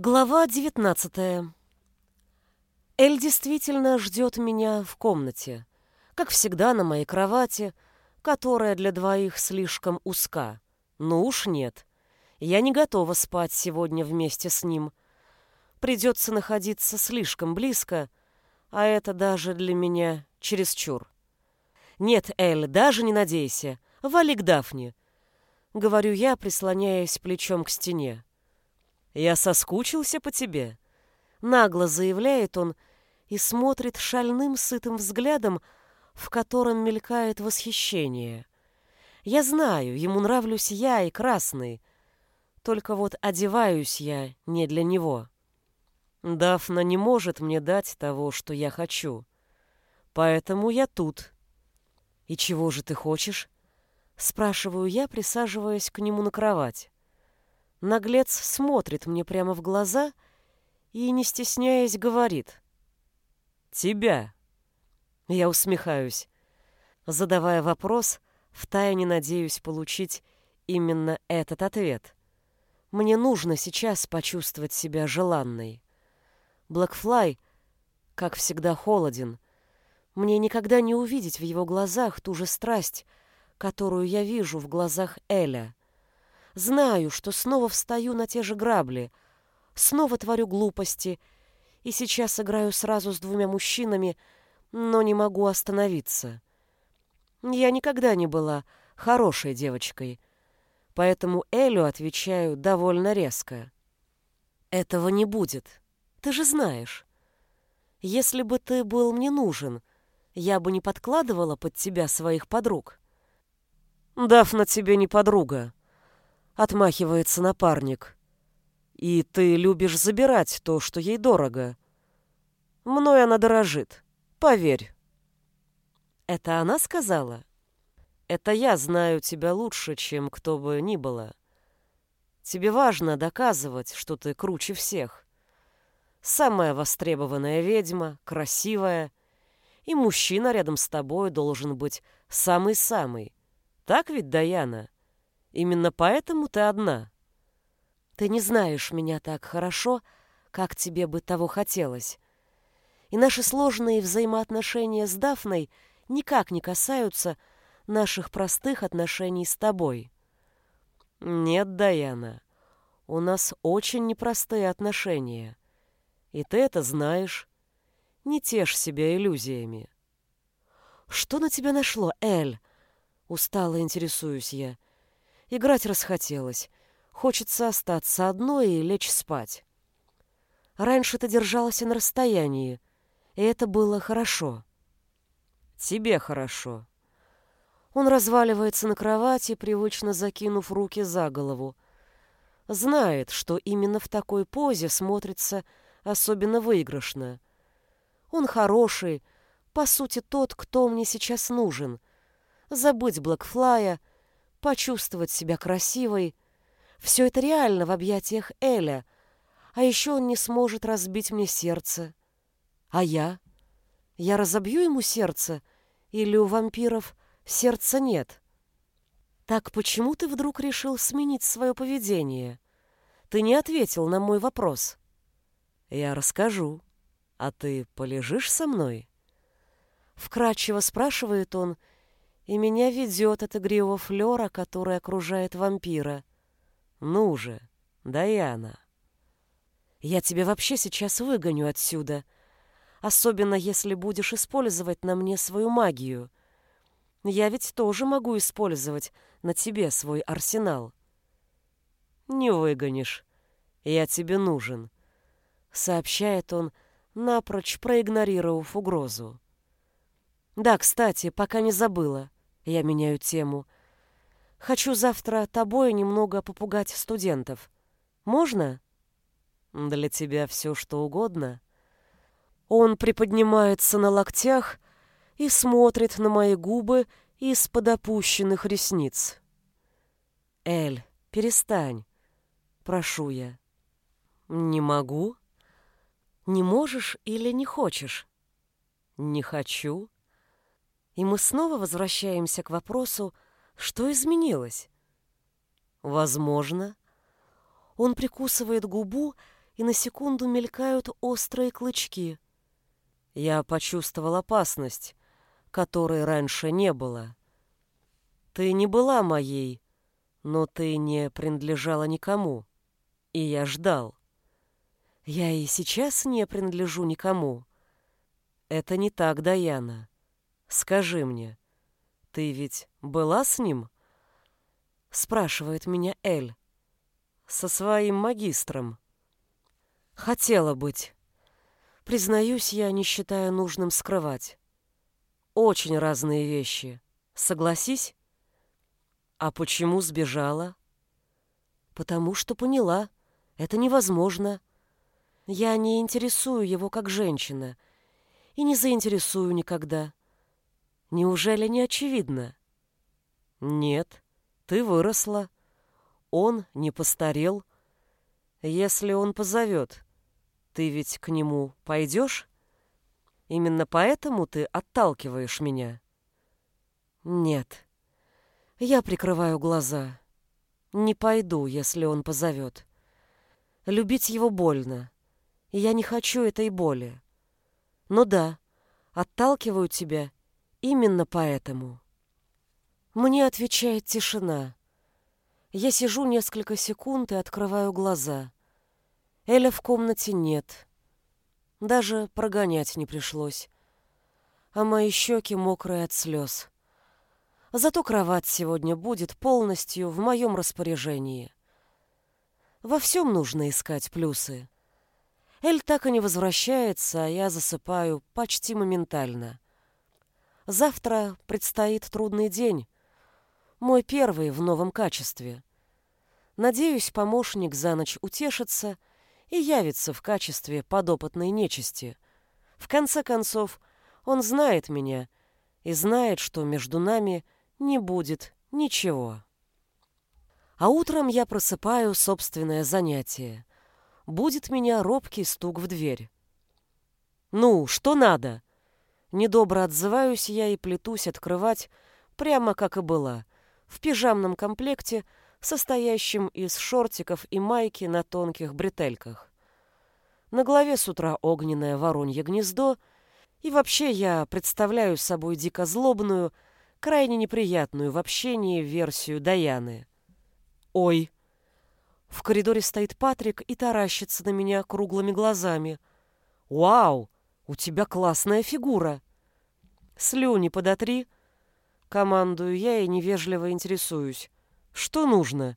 Глава 19 Эль действительно ждет меня в комнате, как всегда на моей кровати, которая для двоих слишком узка. Но уж нет. Я не готова спать сегодня вместе с ним. Придется находиться слишком близко, а это даже для меня чересчур. Нет, Эль, даже не надейся. Вали к Дафне. Говорю я, прислоняясь плечом к стене. «Я соскучился по тебе», — нагло заявляет он и смотрит шальным сытым взглядом, в котором мелькает восхищение. Я знаю, ему нравлюсь я и красный, только вот одеваюсь я не для него. Дафна не может мне дать того, что я хочу, поэтому я тут. И чего же ты хочешь? Спрашиваю я, присаживаясь к нему на кровать. Наглец смотрит мне прямо в глаза и, не стесняясь, говорит. «Тебя». Я усмехаюсь. Задавая вопрос, втайне надеюсь получить именно этот ответ. Мне нужно сейчас почувствовать себя желанной. Блэкфлай, как всегда, холоден. Мне никогда не увидеть в его глазах ту же страсть, которую я вижу в глазах Эля. Знаю, что снова встаю на те же грабли, снова творю глупости, и сейчас играю сразу с двумя мужчинами, но не могу остановиться. Я никогда не была хорошей девочкой, поэтому Элю отвечаю довольно резко. Этого не будет, ты же знаешь. Если бы ты был мне нужен, я бы не подкладывала под тебя своих подруг. Дафна тебе не подруга, Отмахивается напарник. И ты любишь забирать то, что ей дорого. Мной она дорожит. Поверь. Это она сказала? Это я знаю тебя лучше, чем кто бы ни было. Тебе важно доказывать, что ты круче всех. Самая востребованная ведьма, красивая, и мужчина рядом с тобой должен быть самый-самый. Так ведь, Даяна? Именно поэтому ты одна. Ты не знаешь меня так хорошо, как тебе бы того хотелось. И наши сложные взаимоотношения с Дафной никак не касаются наших простых отношений с тобой. Нет, Даяна, у нас очень непростые отношения. И ты это знаешь. Не тешь себя иллюзиями. Что на тебя нашло, Эль? Устало интересуюсь я. Играть расхотелось. Хочется остаться одной и лечь спать. Раньше ты держалась на расстоянии, и это было хорошо. Тебе хорошо. Он разваливается на кровати, привычно закинув руки за голову. Знает, что именно в такой позе смотрится особенно выигрышно. Он хороший, по сути, тот, кто мне сейчас нужен. Забыть Блэкфлая, почувствовать себя красивой. Все это реально в объятиях Эля, а еще он не сможет разбить мне сердце. А я? Я разобью ему сердце? Или у вампиров сердца нет? Так почему ты вдруг решил сменить свое поведение? Ты не ответил на мой вопрос. Я расскажу. А ты полежишь со мной? Вкратчиво спрашивает он, и меня ведет от игривого флера, который окружает вампира. Ну же, Даяна. Я тебя вообще сейчас выгоню отсюда, особенно если будешь использовать на мне свою магию. Я ведь тоже могу использовать на тебе свой арсенал. Не выгонишь. Я тебе нужен, сообщает он, напрочь проигнорировав угрозу. Да, кстати, пока не забыла. Я меняю тему. Хочу завтра тобой немного попугать студентов. Можно? Для тебя все, что угодно. Он приподнимается на локтях и смотрит на мои губы из-под опущенных ресниц. Эль, перестань. Прошу я. Не могу. Не можешь или не хочешь? Не хочу. И мы снова возвращаемся к вопросу, что изменилось. Возможно. Он прикусывает губу и на секунду мелькают острые клычки. Я почувствовал опасность, которой раньше не было. Ты не была моей, но ты не принадлежала никому, и я ждал. Я и сейчас не принадлежу никому. Это не так, Даяна. Скажи мне, ты ведь была с ним? Спрашивает меня Эль. Со своим магистром. Хотела быть. Признаюсь, я не считаю нужным скрывать. Очень разные вещи. Согласись? А почему сбежала? Потому что поняла, это невозможно. Я не интересую его как женщина и не заинтересую никогда. Неужели не очевидно? Нет, ты выросла. Он не постарел. Если он позовет, ты ведь к нему пойдешь? Именно поэтому ты отталкиваешь меня? Нет. Я прикрываю глаза. Не пойду, если он позовет. Любить его больно. И я не хочу этой боли. Но да, отталкиваю тебя именно поэтому. Мне отвечает тишина. Я сижу несколько секунд и открываю глаза. Эля в комнате нет. Даже прогонять не пришлось. А мои щеки мокрые от слез. Зато кровать сегодня будет полностью в моем распоряжении. Во всем нужно искать плюсы. Эль так и не возвращается, а я засыпаю почти моментально. Завтра предстоит трудный день. Мой первый в новом качестве. Надеюсь, помощник за ночь утешится и явится в качестве подопытной нечисти. В конце концов, он знает меня и знает, что между нами – не будет ничего. А утром я просыпаю собственное занятие. Будет меня робкий стук в дверь. «Ну, что надо?» Недобро отзываюсь я и плетусь открывать, прямо как и была, в пижамном комплекте, состоящем из шортиков и майки на тонких бретельках. На голове с утра огненное воронье гнездо, и вообще я представляю собой дико злобную, крайне неприятную в общении версию Даяны. «Ой!» В коридоре стоит Патрик и таращится на меня круглыми глазами. «Вау! У тебя классная фигура!» «Слюни подотри!» Командую я и невежливо интересуюсь. «Что нужно?»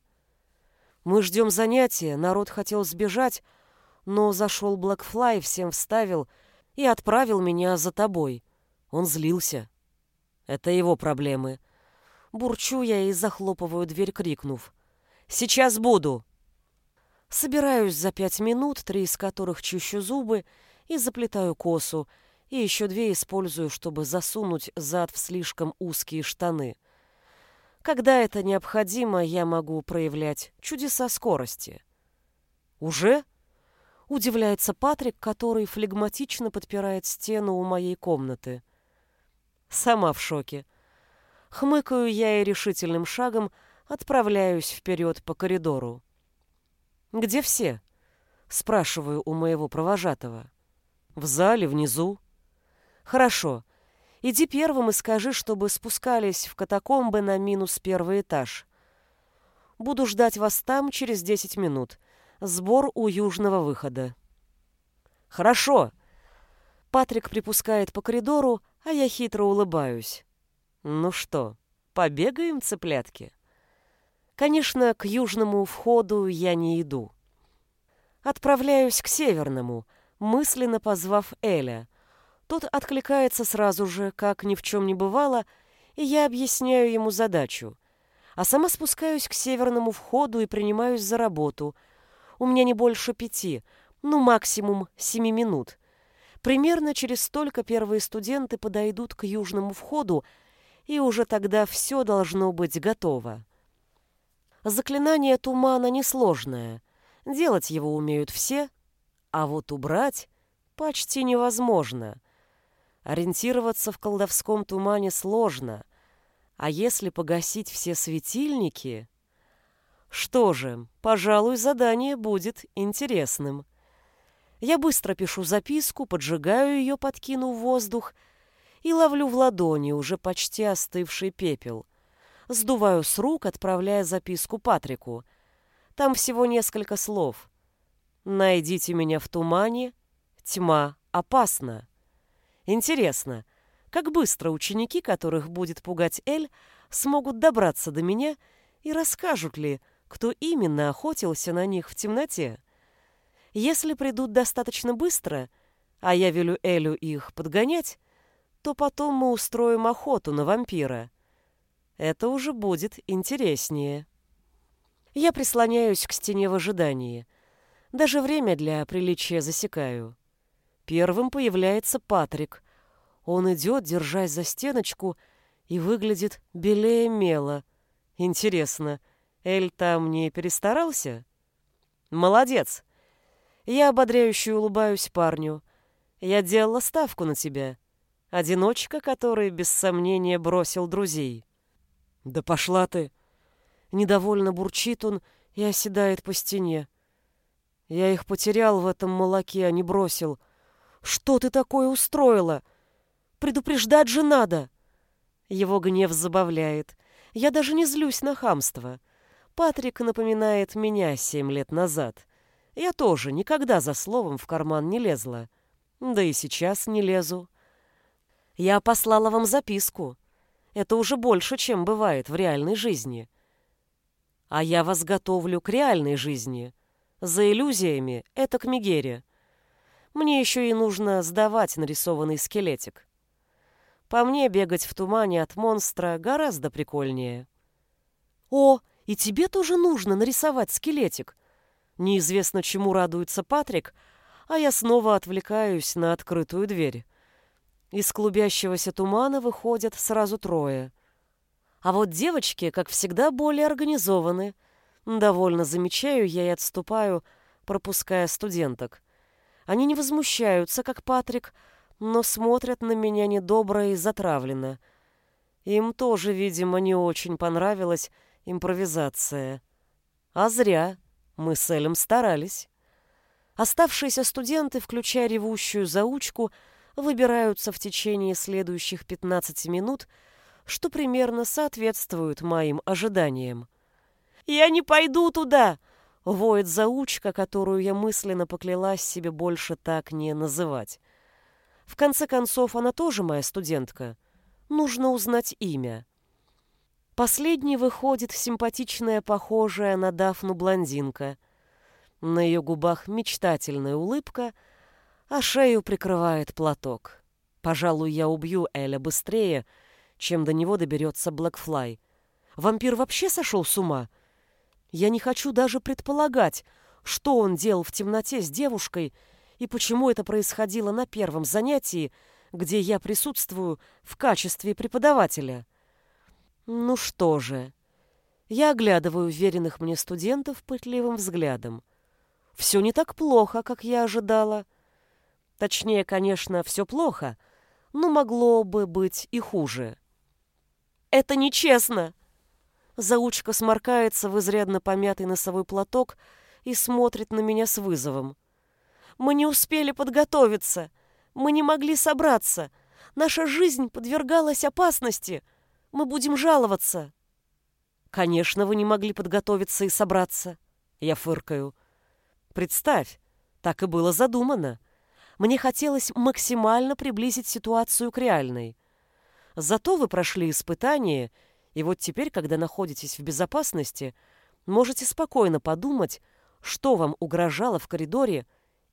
«Мы ждем занятия, народ хотел сбежать, но зашел Блэкфлай, всем вставил и отправил меня за тобой. Он злился». Это его проблемы. Бурчу я и захлопываю дверь, крикнув. «Сейчас буду!» Собираюсь за пять минут, три из которых чищу зубы и заплетаю косу, и еще две использую, чтобы засунуть зад в слишком узкие штаны. Когда это необходимо, я могу проявлять чудеса скорости. «Уже?» — удивляется Патрик, который флегматично подпирает стену у моей комнаты. Сама в шоке. Хмыкаю я и решительным шагом отправляюсь вперед по коридору. «Где все?» — спрашиваю у моего провожатого. «В зале, внизу». «Хорошо. Иди первым и скажи, чтобы спускались в катакомбы на минус первый этаж. Буду ждать вас там через десять минут. Сбор у южного выхода». «Хорошо». Патрик припускает по коридору, а я хитро улыбаюсь. Ну что, побегаем, цыплятки? Конечно, к южному входу я не иду. Отправляюсь к северному, мысленно позвав Эля. Тот откликается сразу же, как ни в чем не бывало, и я объясняю ему задачу. А сама спускаюсь к северному входу и принимаюсь за работу. У меня не больше пяти, ну максимум семи минут. Примерно через столько первые студенты подойдут к южному входу, и уже тогда все должно быть готово. Заклинание тумана несложное. Делать его умеют все, а вот убрать почти невозможно. Ориентироваться в колдовском тумане сложно. А если погасить все светильники... Что же, пожалуй, задание будет интересным. Я быстро пишу записку, поджигаю ее, подкинув воздух, и ловлю в ладони уже почти остывший пепел. Сдуваю с рук, отправляя записку Патрику. Там всего несколько слов. «Найдите меня в тумане. Тьма опасна». Интересно, как быстро ученики, которых будет пугать Эль, смогут добраться до меня и расскажут ли, кто именно охотился на них в темноте. Если придут достаточно быстро, а я велю Элю их подгонять, то потом мы устроим охоту на вампира. Это уже будет интереснее. Я прислоняюсь к стене в ожидании. Даже время для приличия засекаю. Первым появляется Патрик. Он идет, держась за стеночку, и выглядит белее мела. Интересно, Эль там не перестарался? Молодец! Я ободряюще улыбаюсь парню. Я делала ставку на тебя. Одиночка, который без сомнения бросил друзей. Да пошла ты! Недовольно бурчит он и оседает по стене. Я их потерял в этом молоке, а не бросил. Что ты такое устроила? Предупреждать же надо. Его гнев забавляет. Я даже не злюсь на хамство. Патрик напоминает меня семь лет назад. Я тоже никогда за словом в карман не лезла. Да и сейчас не лезу. Я послала вам записку. Это уже больше, чем бывает в реальной жизни. А я вас готовлю к реальной жизни. За иллюзиями — это к Мегере. Мне еще и нужно сдавать нарисованный скелетик. По мне бегать в тумане от монстра гораздо прикольнее. О, и тебе тоже нужно нарисовать скелетик. Неизвестно, чему радуется Патрик, а я снова отвлекаюсь на открытую дверь. Из клубящегося тумана выходят сразу трое. А вот девочки, как всегда, более организованы. Довольно замечаю я и отступаю, пропуская студенток. Они не возмущаются, как Патрик, но смотрят на меня недобро и затравленно. Им тоже, видимо, не очень понравилась импровизация. А зря. Мы с Элем старались. Оставшиеся студенты, включая ревущую заучку, выбираются в течение следующих 15 минут, что примерно соответствует моим ожиданиям. «Я не пойду туда!» — воет заучка, которую я мысленно поклялась себе больше так не называть. В конце концов, она тоже моя студентка. Нужно узнать имя. Последней выходит симпатичная, похожая на Дафну блондинка. На ее губах мечтательная улыбка, а шею прикрывает платок. Пожалуй, я убью Эля быстрее, чем до него доберется Блэкфлай. Вампир вообще сошел с ума? Я не хочу даже предполагать, что он делал в темноте с девушкой и почему это происходило на первом занятии, где я присутствую в качестве преподавателя. Ну что же. Я оглядываю уверенных мне студентов пытливым взглядом. Все не так плохо, как я ожидала. Точнее, конечно, все плохо, но могло бы быть и хуже. «Это нечестно!» Заучка сморкается в изрядно помятый носовой платок и смотрит на меня с вызовом. «Мы не успели подготовиться. Мы не могли собраться. Наша жизнь подвергалась опасности. Мы будем жаловаться. Конечно, вы не могли подготовиться и собраться. Я фыркаю. Представь, так и было задумано. Мне хотелось максимально приблизить ситуацию к реальной. Зато вы прошли испытание, и вот теперь, когда находитесь в безопасности, можете спокойно подумать, что вам угрожало в коридоре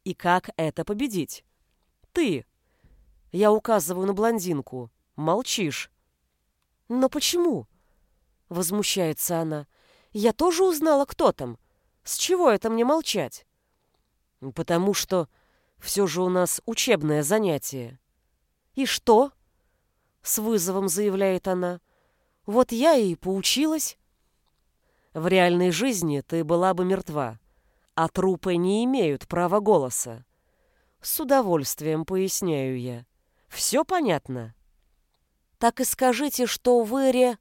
и как это победить. Ты. Я указываю на блондинку. Молчишь. «Но почему?» — возмущается она. «Я тоже узнала, кто там. С чего это мне молчать?» «Потому что все же у нас учебное занятие». «И что?» — с вызовом заявляет она. «Вот я и поучилась». «В реальной жизни ты была бы мертва, а трупы не имеют права голоса». «С удовольствием поясняю я. Все понятно?» Так и скажите, что вы ре...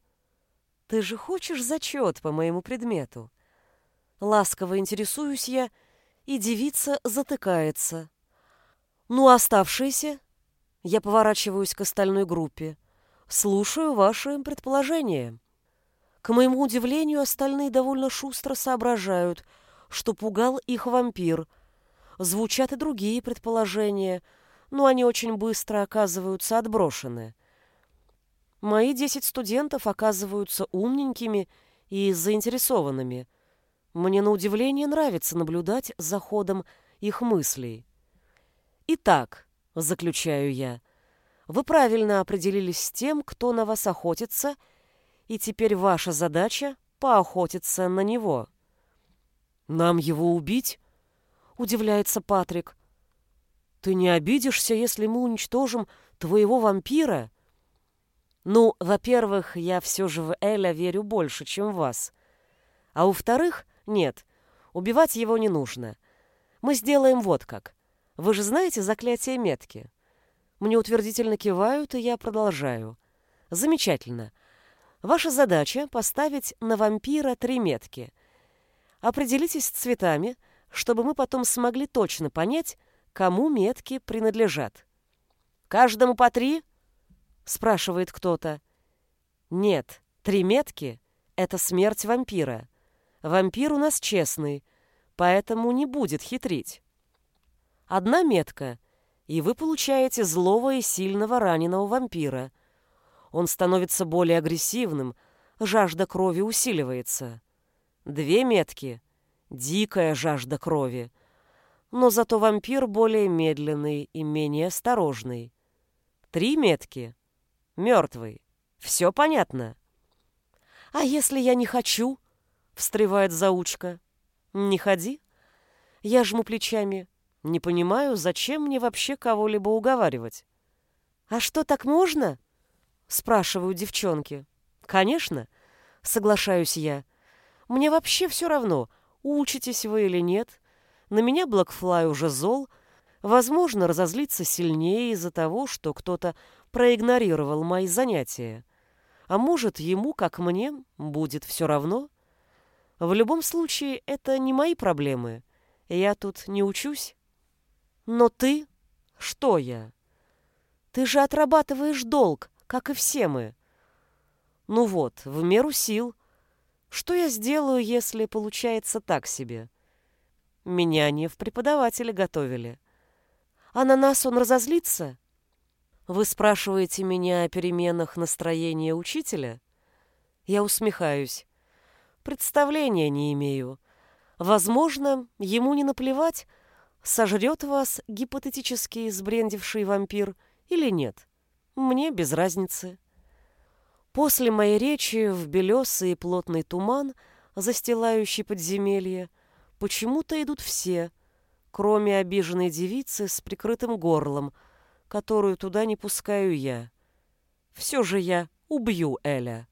Ты же хочешь зачет по моему предмету? Ласково интересуюсь я, и девица затыкается. Ну, оставшиеся? Я поворачиваюсь к остальной группе. Слушаю ваши предположения. К моему удивлению, остальные довольно шустро соображают, что пугал их вампир. Звучат и другие предположения, но они очень быстро оказываются отброшены. Мои десять студентов оказываются умненькими и заинтересованными. Мне на удивление нравится наблюдать за ходом их мыслей. Итак, заключаю я, вы правильно определились с тем, кто на вас охотится, и теперь ваша задача — поохотиться на него. «Нам его убить?» — удивляется Патрик. «Ты не обидишься, если мы уничтожим твоего вампира?» «Ну, во-первых, я все же в Эля верю больше, чем в вас. А во-вторых, нет, убивать его не нужно. Мы сделаем вот как. Вы же знаете заклятие метки?» Мне утвердительно кивают, и я продолжаю. «Замечательно. Ваша задача — поставить на вампира три метки. Определитесь с цветами, чтобы мы потом смогли точно понять, кому метки принадлежат. «Каждому по три?» — спрашивает кто-то. «Нет, три метки — это смерть вампира. Вампир у нас честный, поэтому не будет хитрить. Одна метка, и вы получаете злого и сильного раненого вампира — он становится более агрессивным, жажда крови усиливается. Две метки — дикая жажда крови. Но зато вампир более медленный и менее осторожный. Три метки — мертвый. Все понятно. «А если я не хочу?» — встревает заучка. «Не ходи». Я жму плечами. Не понимаю, зачем мне вообще кого-либо уговаривать. «А что, так можно?» Спрашиваю девчонки. Конечно, соглашаюсь я. Мне вообще все равно, учитесь вы или нет. На меня Блэкфлай уже зол. Возможно, разозлиться сильнее из-за того, что кто-то проигнорировал мои занятия. А может, ему, как мне, будет все равно? В любом случае, это не мои проблемы. Я тут не учусь. Но ты... Что я? Ты же отрабатываешь долг, как и все мы. Ну вот, в меру сил. Что я сделаю, если получается так себе? Меня не в преподаватели готовили. А на нас он разозлится? Вы спрашиваете меня о переменах настроения учителя? Я усмехаюсь. Представления не имею. Возможно, ему не наплевать, сожрет вас гипотетически сбрендивший вампир или нет. Мне без разницы. После моей речи в белесый и плотный туман, застилающий подземелье, почему-то идут все, кроме обиженной девицы с прикрытым горлом, которую туда не пускаю я. Все же я убью Эля.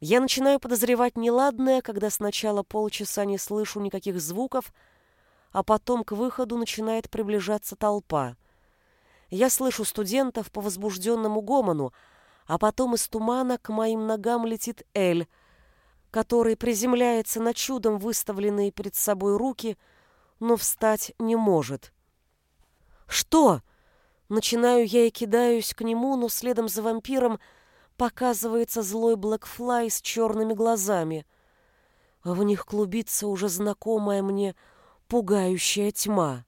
Я начинаю подозревать неладное, когда сначала полчаса не слышу никаких звуков, а потом к выходу начинает приближаться толпа — я слышу студентов по возбужденному гомону, а потом из тумана к моим ногам летит Эль, который приземляется на чудом выставленные перед собой руки, но встать не может. «Что?» Начинаю я и кидаюсь к нему, но следом за вампиром показывается злой Блэкфлай с черными глазами. В них клубится уже знакомая мне пугающая тьма.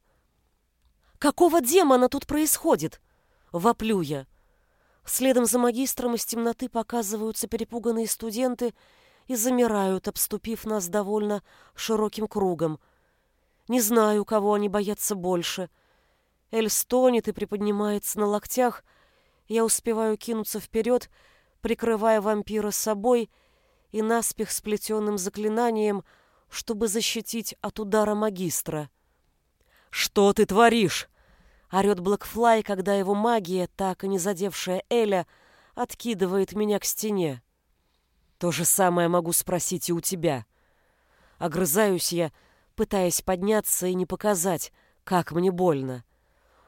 Какого демона тут происходит? Воплю я. Следом за магистром из темноты показываются перепуганные студенты и замирают, обступив нас довольно широким кругом. Не знаю, кого они боятся больше. Эль стонет и приподнимается на локтях. Я успеваю кинуться вперед, прикрывая вампира собой и наспех сплетенным заклинанием, чтобы защитить от удара магистра. «Что ты творишь?» — орёт Блэкфлай, когда его магия, так и не задевшая Эля, откидывает меня к стене. То же самое могу спросить и у тебя. Огрызаюсь я, пытаясь подняться и не показать, как мне больно.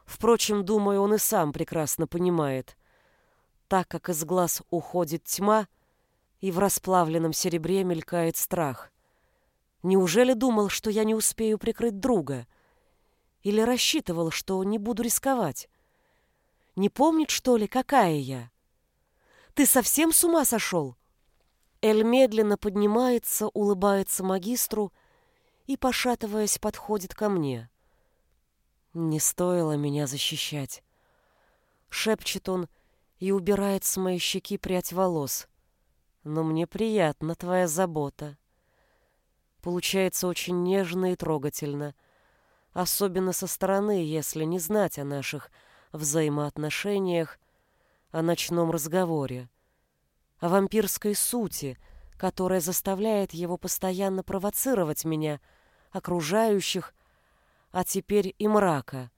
Впрочем, думаю, он и сам прекрасно понимает. Так как из глаз уходит тьма, и в расплавленном серебре мелькает страх. Неужели думал, что я не успею прикрыть друга? Или рассчитывал, что не буду рисковать? Не помнит, что ли, какая я? Ты совсем с ума сошел? Эль медленно поднимается, улыбается магистру и, пошатываясь, подходит ко мне. Не стоило меня защищать. Шепчет он и убирает с моей щеки прядь волос. Но мне приятна твоя забота. Получается очень нежно и трогательно, особенно со стороны, если не знать о наших взаимоотношениях, о ночном разговоре, о вампирской сути, которая заставляет его постоянно провоцировать меня, окружающих, а теперь и мрака.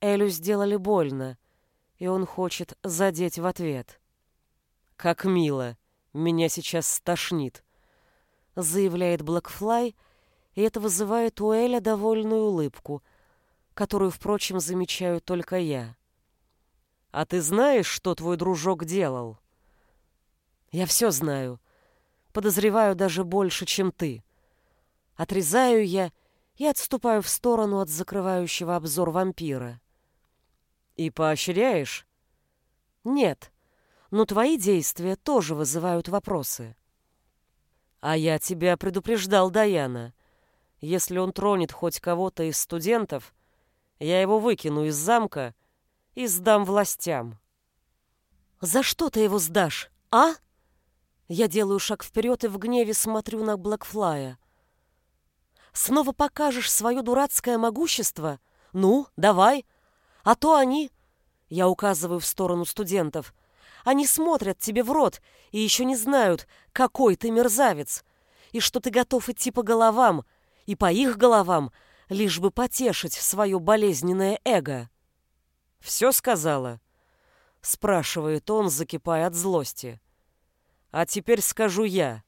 Элю сделали больно, и он хочет задеть в ответ. «Как мило! Меня сейчас стошнит!» Заявляет Блэкфлай, и это вызывает у Эля довольную улыбку, которую, впрочем, замечаю только я. «А ты знаешь, что твой дружок делал?» «Я все знаю. Подозреваю даже больше, чем ты. Отрезаю я и отступаю в сторону от закрывающего обзор вампира». «И поощряешь?» «Нет, но твои действия тоже вызывают вопросы». «А я тебя предупреждал, Даяна. Если он тронет хоть кого-то из студентов, я его выкину из замка и сдам властям». «За что ты его сдашь, а?» Я делаю шаг вперед и в гневе смотрю на Блэкфлая. «Снова покажешь свое дурацкое могущество? Ну, давай. А то они...» Я указываю в сторону студентов. Они смотрят тебе в рот и еще не знают, какой ты мерзавец, и что ты готов идти по головам, и по их головам, лишь бы потешить свое болезненное эго. «Все сказала?» — спрашивает он, закипая от злости. «А теперь скажу я.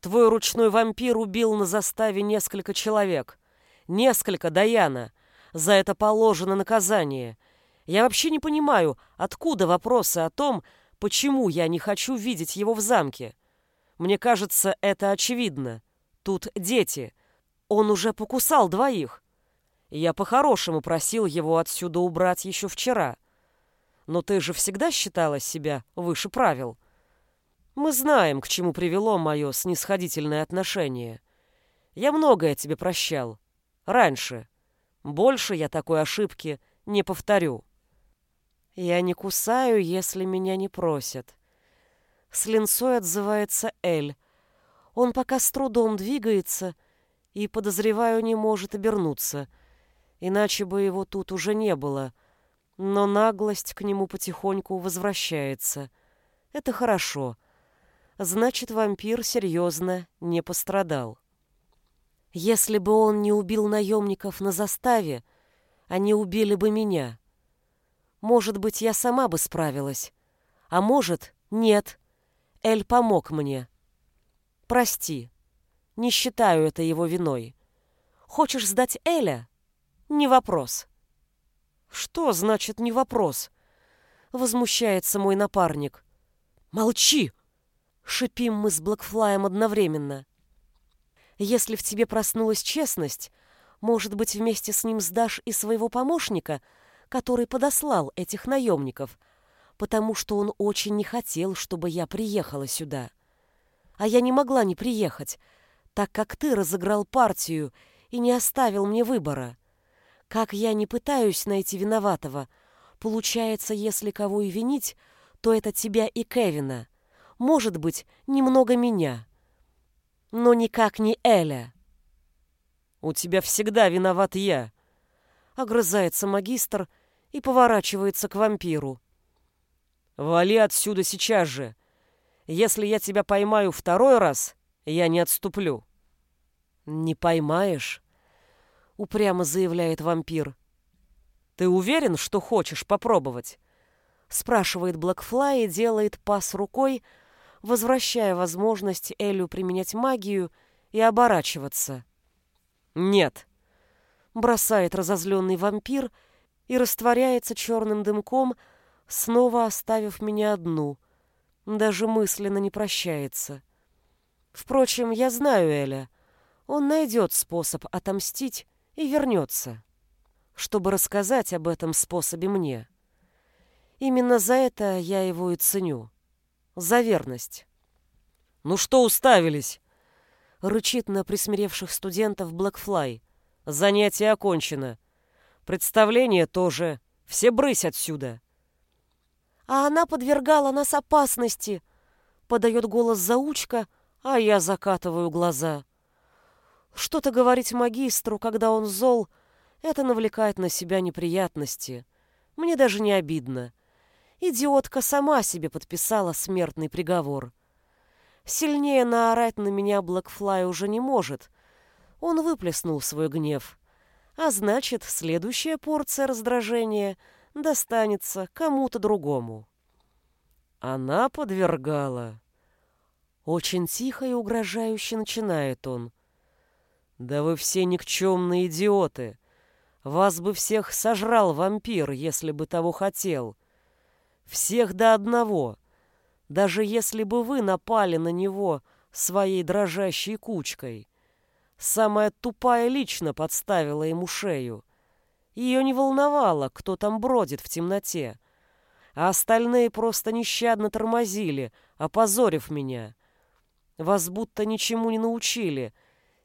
Твой ручной вампир убил на заставе несколько человек. Несколько, Даяна. За это положено наказание. Я вообще не понимаю, откуда вопросы о том, почему я не хочу видеть его в замке. Мне кажется, это очевидно. Тут дети. Он уже покусал двоих. Я по-хорошему просил его отсюда убрать еще вчера. Но ты же всегда считала себя выше правил. Мы знаем, к чему привело мое снисходительное отношение. Я многое тебе прощал. Раньше. Больше я такой ошибки не повторю. Я не кусаю, если меня не просят. С линцой отзывается Эль. Он пока с трудом двигается и, подозреваю, не может обернуться. Иначе бы его тут уже не было. Но наглость к нему потихоньку возвращается. Это хорошо. Значит, вампир серьезно не пострадал. Если бы он не убил наемников на заставе, они убили бы меня. Может быть, я сама бы справилась. А может, нет. Эль помог мне. Прости. Не считаю это его виной. Хочешь сдать Эля? Не вопрос. Что значит «не вопрос»? Возмущается мой напарник. Молчи! Шипим мы с Блэкфлаем одновременно. Если в тебе проснулась честность, может быть, вместе с ним сдашь и своего помощника — который подослал этих наемников, потому что он очень не хотел, чтобы я приехала сюда. А я не могла не приехать, так как ты разыграл партию и не оставил мне выбора. Как я не пытаюсь найти виноватого, получается, если кого и винить, то это тебя и Кевина. Может быть, немного меня. Но никак не Эля. «У тебя всегда виноват я», — огрызается магистр, и поворачивается к вампиру. «Вали отсюда сейчас же! Если я тебя поймаю второй раз, я не отступлю». «Не поймаешь?» — упрямо заявляет вампир. «Ты уверен, что хочешь попробовать?» — спрашивает Блэкфлай и делает пас рукой, возвращая возможность Элю применять магию и оборачиваться. «Нет», — бросает разозленный вампир — и растворяется черным дымком, снова оставив меня одну. Даже мысленно не прощается. Впрочем, я знаю Эля. Он найдет способ отомстить и вернется. чтобы рассказать об этом способе мне. Именно за это я его и ценю. За верность. «Ну что уставились?» — рычит на присмиревших студентов Блэкфлай. «Занятие окончено. Представление тоже. Все брысь отсюда!» «А она подвергала нас опасности!» — подает голос заучка, а я закатываю глаза. Что-то говорить магистру, когда он зол, это навлекает на себя неприятности. Мне даже не обидно. Идиотка сама себе подписала смертный приговор. Сильнее наорать на меня Блэкфлай уже не может. Он выплеснул свой гнев. А значит, следующая порция раздражения достанется кому-то другому. Она подвергала. Очень тихо и угрожающе начинает он. Да вы все никчемные идиоты. Вас бы всех сожрал вампир, если бы того хотел. Всех до одного — даже если бы вы напали на него своей дрожащей кучкой. Самая тупая лично подставила ему шею. Ее не волновало, кто там бродит в темноте. А остальные просто нещадно тормозили, опозорив меня. Вас будто ничему не научили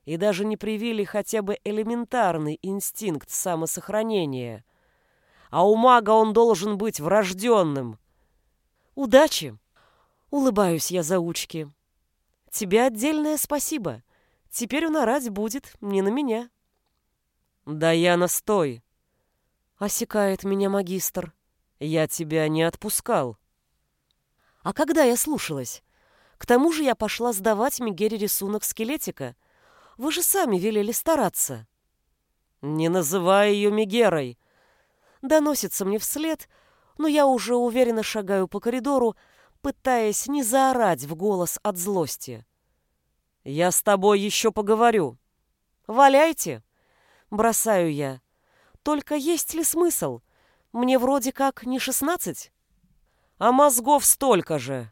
и даже не привили хотя бы элементарный инстинкт самосохранения. А у мага он должен быть врожденным. Удачи! Улыбаюсь я заучке. Тебе отдельное спасибо. Теперь он орать будет не на меня. Да я настой. Осекает меня магистр. Я тебя не отпускал. А когда я слушалась? К тому же я пошла сдавать Мигере рисунок скелетика. Вы же сами велели стараться. Не называй ее Мигерой. Доносится мне вслед, но я уже уверенно шагаю по коридору, пытаясь не заорать в голос от злости. «Я с тобой еще поговорю». «Валяйте!» — бросаю я. «Только есть ли смысл? Мне вроде как не шестнадцать?» «А мозгов столько же!»